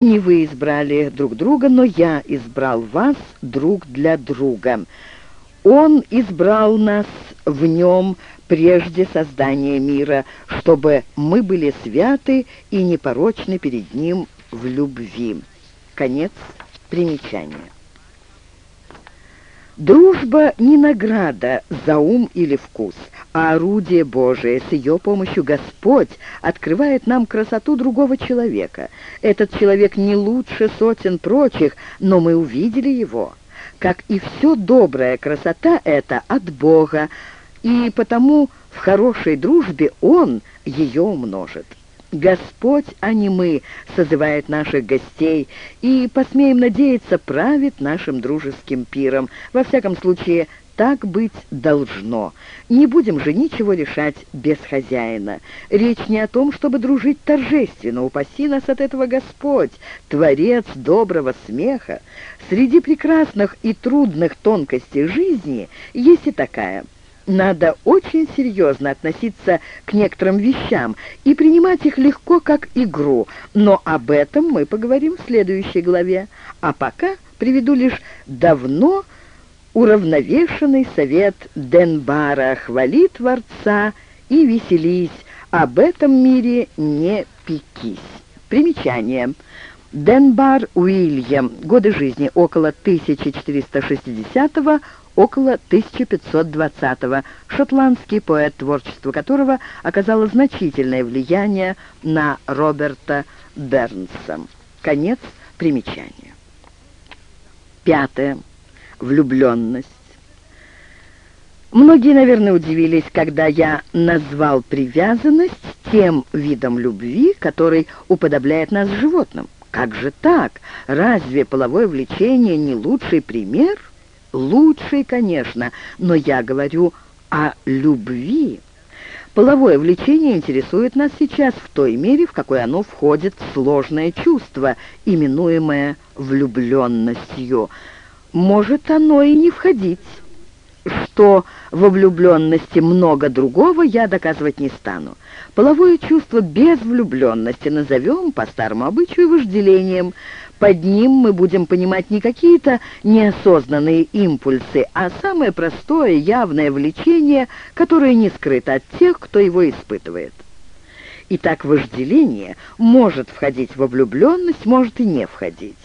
Не вы избрали друг друга, но я избрал вас друг для друга. Он избрал нас в нем прежде создания мира, чтобы мы были святы и непорочны перед ним в любви. Конец примечания. Дружба не награда за ум или вкус, а орудие Божие. С ее помощью Господь открывает нам красоту другого человека. Этот человек не лучше сотен прочих, но мы увидели его. Как и все добрая красота это от Бога, и потому в хорошей дружбе Он ее умножит. Господь, а не мы, созывает наших гостей и, посмеем надеяться, правит нашим дружеским пиром. Во всяком случае, так быть должно. Не будем же ничего решать без хозяина. Речь не о том, чтобы дружить торжественно. Упаси нас от этого Господь, Творец доброго смеха. Среди прекрасных и трудных тонкостей жизни есть и такая – надо очень серьезно относиться к некоторым вещам и принимать их легко как игру, но об этом мы поговорим в следующей главе. А пока приведу лишь давно уравновешенный совет Денбара «Хвали Творца и веселись, об этом мире не пекись». Примечание. Денбар Уильям. Годы жизни около 1460 года около 1520-го, шотландский поэт, творчество которого оказало значительное влияние на Роберта Бернса. Конец примечания. Пятое. Влюбленность. Многие, наверное, удивились, когда я назвал привязанность тем видом любви, который уподобляет нас животным. Как же так? Разве половое влечение не лучший пример? Лучший, конечно, но я говорю о любви. Половое влечение интересует нас сейчас в той мере, в какой оно входит в сложное чувство, именуемое влюбленностью. Может оно и не входить. Что во влюбленности много другого, я доказывать не стану. Половое чувство без влюбленности назовем по старому обычаю вожделением. Под ним мы будем понимать не какие-то неосознанные импульсы, а самое простое, явное влечение, которое не скрыто от тех, кто его испытывает. Итак, вожделение может входить во влюбленность, может и не входить.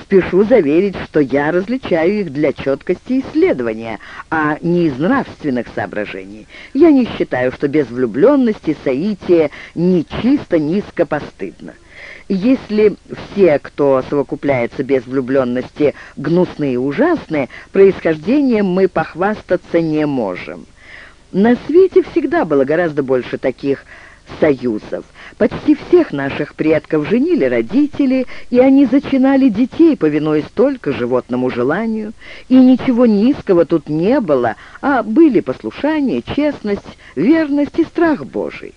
Спешу заверить, что я различаю их для четкости исследования, а не из нравственных соображений. Я не считаю, что без влюбленности соитие ни чисто, низко постыдно. Если все, кто совокупляется без влюбленности, гнусные и ужасные, происхождением мы похвастаться не можем. На свете всегда было гораздо больше таких союзов. Почти всех наших предков женили родители, и они зачинали детей, повинуясь только животному желанию. И ничего низкого тут не было, а были послушание, честность, верность и страх Божий.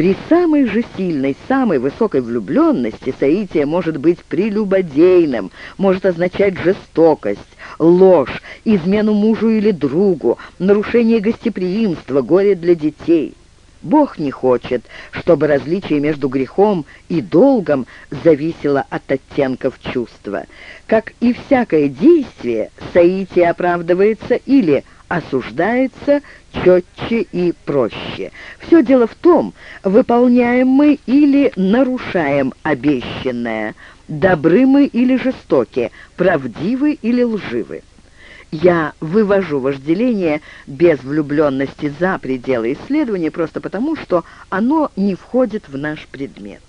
При самой же сильной, самой высокой влюбленности соитие может быть прелюбодейным, может означать жестокость, ложь, измену мужу или другу, нарушение гостеприимства, горе для детей. Бог не хочет, чтобы различие между грехом и долгом зависело от оттенков чувства. Как и всякое действие, соитие оправдывается или осуждается четче и проще. Все дело в том, выполняем мы или нарушаем обещанное, добры мы или жестоки, правдивы или лживы. Я вывожу вожделение без влюбленности за пределы исследования просто потому, что оно не входит в наш предмет.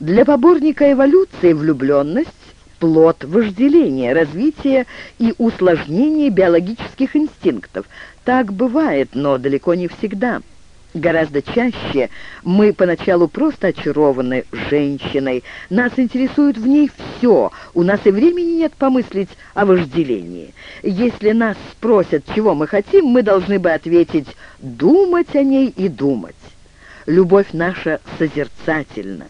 Для поборника эволюции влюбленность – плод вожделения, развития и усложнения биологических инстинктов. Так бывает, но далеко не всегда – Гораздо чаще мы поначалу просто очарованы женщиной, нас интересует в ней все, у нас и времени нет помыслить о вожделении. Если нас спросят, чего мы хотим, мы должны бы ответить «думать о ней и думать». Любовь наша созерцательна.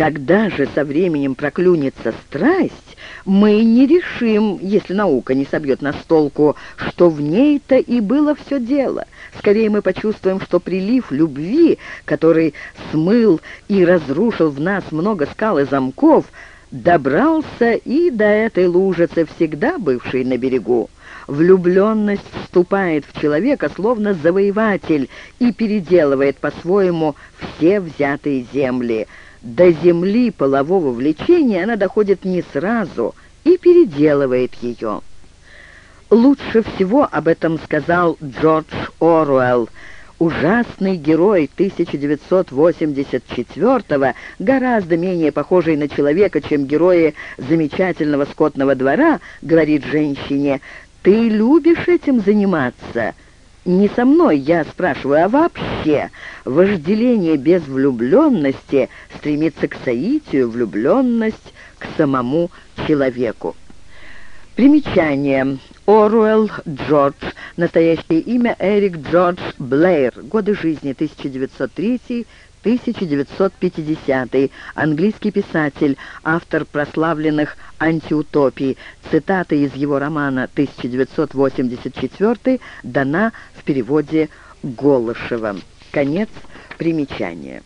Когда же со временем проклюнется страсть, мы не решим, если наука не собьет нас толку, что в ней-то и было все дело. Скорее мы почувствуем, что прилив любви, который смыл и разрушил в нас много скал и замков, добрался и до этой лужицы, всегда бывшей на берегу. Влюбленность вступает в человека, словно завоеватель, и переделывает по-своему все взятые земли — до земли полового влечения она доходит не сразу и переделывает ее. Лучше всего об этом сказал Джордж Оруэлл. Ужасный герой 1984-го, гораздо менее похожий на человека, чем герои замечательного скотного двора, говорит женщине, «Ты любишь этим заниматься?» Не со мной, я спрашиваю, а вообще вожделение без влюбленности стремится к соитию, влюбленность к самому человеку. Примечание. Оруэлл Джордж. Настоящее имя Эрик Джордж Блэйр. Годы жизни 1903 1950 английский писатель, автор прославленных антиутопий. Цитата из его романа 1984 дана в переводе Голышева. Конец примечания.